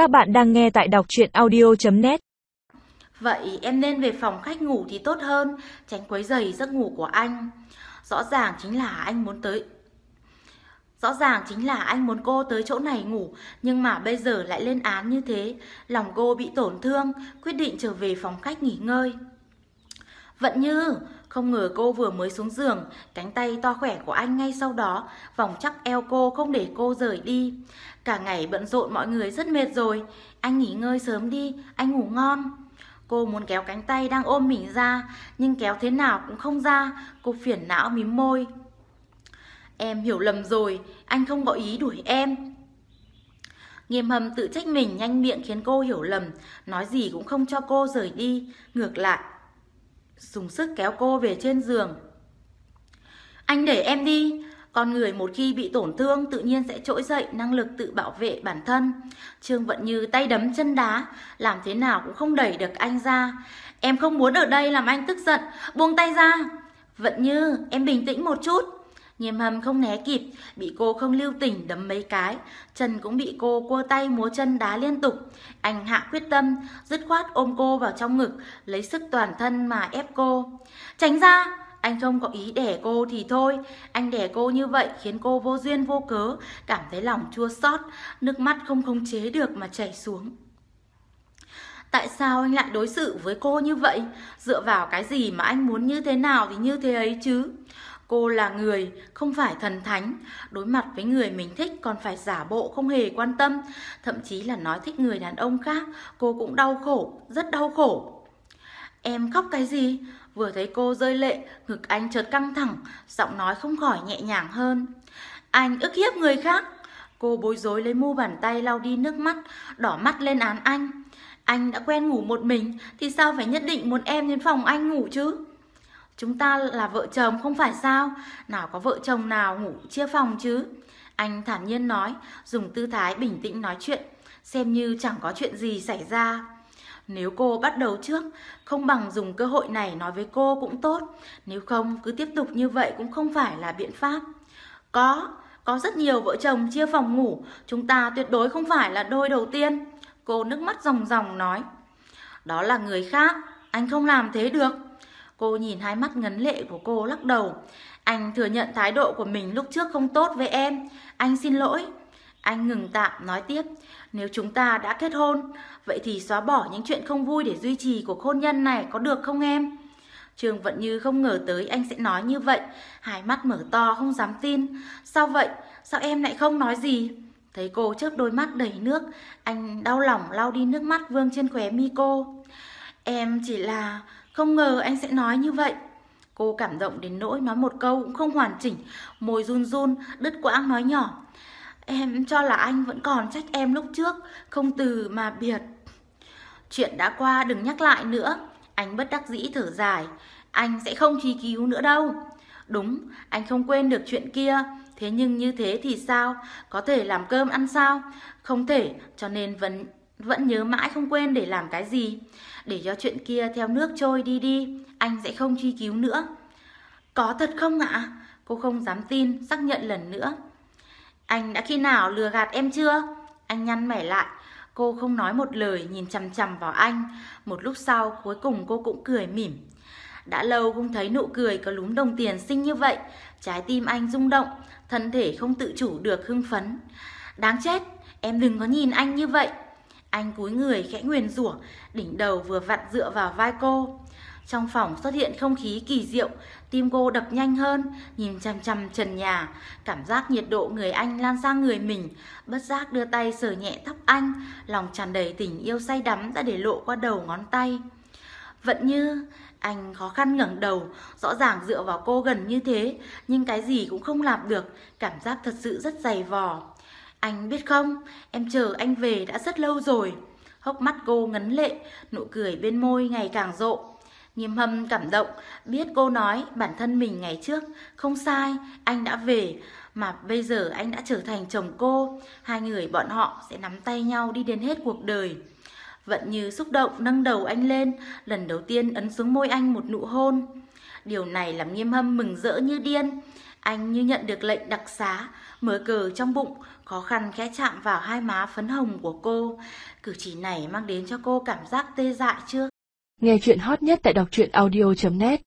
Các bạn đang nghe tại đọc chuyện audio.net Vậy em nên về phòng khách ngủ thì tốt hơn, tránh quấy giày giấc ngủ của anh. Rõ ràng chính là anh muốn tới Rõ ràng chính là anh muốn cô tới chỗ này ngủ, nhưng mà bây giờ lại lên án như thế, lòng cô bị tổn thương, quyết định trở về phòng khách nghỉ ngơi. Vận như, không ngờ cô vừa mới xuống giường, cánh tay to khỏe của anh ngay sau đó, vòng chắc eo cô không để cô rời đi. Cả ngày bận rộn mọi người rất mệt rồi, anh nghỉ ngơi sớm đi, anh ngủ ngon. Cô muốn kéo cánh tay đang ôm mình ra, nhưng kéo thế nào cũng không ra, cô phiền não mím môi. Em hiểu lầm rồi, anh không có ý đuổi em. Nghiêm hầm tự trách mình nhanh miệng khiến cô hiểu lầm, nói gì cũng không cho cô rời đi, ngược lại. Dùng sức kéo cô về trên giường. Anh để em đi, con người một khi bị tổn thương tự nhiên sẽ trỗi dậy năng lực tự bảo vệ bản thân. Trương Vận Như tay đấm chân đá, làm thế nào cũng không đẩy được anh ra. Em không muốn ở đây làm anh tức giận, buông tay ra. Vận Như, em bình tĩnh một chút. Nghiêm hầm không né kịp, bị cô không lưu tình đấm mấy cái, chân cũng bị cô cua tay múa chân đá liên tục. Anh hạ quyết tâm, dứt khoát ôm cô vào trong ngực, lấy sức toàn thân mà ép cô. Tránh ra, anh không có ý đẻ cô thì thôi, anh đẻ cô như vậy khiến cô vô duyên vô cớ, cảm thấy lòng chua xót, nước mắt không khống chế được mà chảy xuống. Tại sao anh lại đối xử với cô như vậy? Dựa vào cái gì mà anh muốn như thế nào thì như thế ấy chứ? Cô là người, không phải thần thánh, đối mặt với người mình thích còn phải giả bộ không hề quan tâm, thậm chí là nói thích người đàn ông khác, cô cũng đau khổ, rất đau khổ. Em khóc cái gì? Vừa thấy cô rơi lệ, ngực anh chợt căng thẳng, giọng nói không khỏi nhẹ nhàng hơn. Anh ức hiếp người khác. Cô bối rối lấy mu bàn tay lau đi nước mắt, đỏ mắt lên án anh. Anh đã quen ngủ một mình, thì sao phải nhất định muốn em đến phòng anh ngủ chứ? Chúng ta là vợ chồng không phải sao? Nào có vợ chồng nào ngủ chia phòng chứ? Anh thản nhiên nói, dùng tư thái bình tĩnh nói chuyện, xem như chẳng có chuyện gì xảy ra. Nếu cô bắt đầu trước, không bằng dùng cơ hội này nói với cô cũng tốt. Nếu không, cứ tiếp tục như vậy cũng không phải là biện pháp. Có, có rất nhiều vợ chồng chia phòng ngủ, chúng ta tuyệt đối không phải là đôi đầu tiên. Cô nước mắt ròng ròng nói. Đó là người khác, anh không làm thế được. Cô nhìn hai mắt ngấn lệ của cô lắc đầu. Anh thừa nhận thái độ của mình lúc trước không tốt với em. Anh xin lỗi. Anh ngừng tạm nói tiếp. Nếu chúng ta đã kết hôn, vậy thì xóa bỏ những chuyện không vui để duy trì cuộc hôn nhân này có được không em? Trường Vận Như không ngờ tới anh sẽ nói như vậy. Hai mắt mở to không dám tin. Sao vậy? Sao em lại không nói gì? Thấy cô chớp đôi mắt đầy nước, anh đau lòng lau đi nước mắt vương trên khóe mi cô. Em chỉ là không ngờ anh sẽ nói như vậy. Cô cảm động đến nỗi nói một câu cũng không hoàn chỉnh, môi run run, đứt quãng nói nhỏ. Em cho là anh vẫn còn trách em lúc trước, không từ mà biệt. Chuyện đã qua đừng nhắc lại nữa. Anh bất đắc dĩ thở dài. Anh sẽ không truy cứu nữa đâu. Đúng, anh không quên được chuyện kia. Thế nhưng như thế thì sao? Có thể làm cơm ăn sao? Không thể, cho nên vẫn vẫn nhớ mãi không quên để làm cái gì. Để cho chuyện kia theo nước trôi đi đi, anh sẽ không truy cứu nữa. Có thật không ạ? Cô không dám tin, xác nhận lần nữa. Anh đã khi nào lừa gạt em chưa? Anh nhăn mẻ lại. Cô không nói một lời nhìn chằm chằm vào anh. Một lúc sau cuối cùng cô cũng cười mỉm. Đã lâu không thấy nụ cười có lúm đồng tiền xinh như vậy. Trái tim anh rung động, thân thể không tự chủ được hưng phấn. Đáng chết, em đừng có nhìn anh như vậy. Anh cúi người khẽ nguyền rủa, đỉnh đầu vừa vặn dựa vào vai cô. Trong phòng xuất hiện không khí kỳ diệu, tim cô đập nhanh hơn, nhìn chằm chằm trần nhà, cảm giác nhiệt độ người anh lan sang người mình, bất giác đưa tay sờ nhẹ tóc anh, lòng tràn đầy tình yêu say đắm đã để lộ qua đầu ngón tay. Vẫn như, anh khó khăn ngẩng đầu, rõ ràng dựa vào cô gần như thế, nhưng cái gì cũng không làm được, cảm giác thật sự rất dày vò. Anh biết không, em chờ anh về đã rất lâu rồi. Hốc mắt cô ngấn lệ, nụ cười bên môi ngày càng rộ. Nghiêm hâm cảm động, biết cô nói bản thân mình ngày trước, không sai, anh đã về, mà bây giờ anh đã trở thành chồng cô, hai người bọn họ sẽ nắm tay nhau đi đến hết cuộc đời. Vận như xúc động nâng đầu anh lên, lần đầu tiên ấn xuống môi anh một nụ hôn. Điều này làm nghiêm hâm mừng rỡ như điên. Anh như nhận được lệnh đặc xá, mở cờ trong bụng, khó khăn khẽ chạm vào hai má phấn hồng của cô. Cử chỉ này mang đến cho cô cảm giác tê dại chưa? Nghe chuyện hot nhất tại đọc truyện audio.net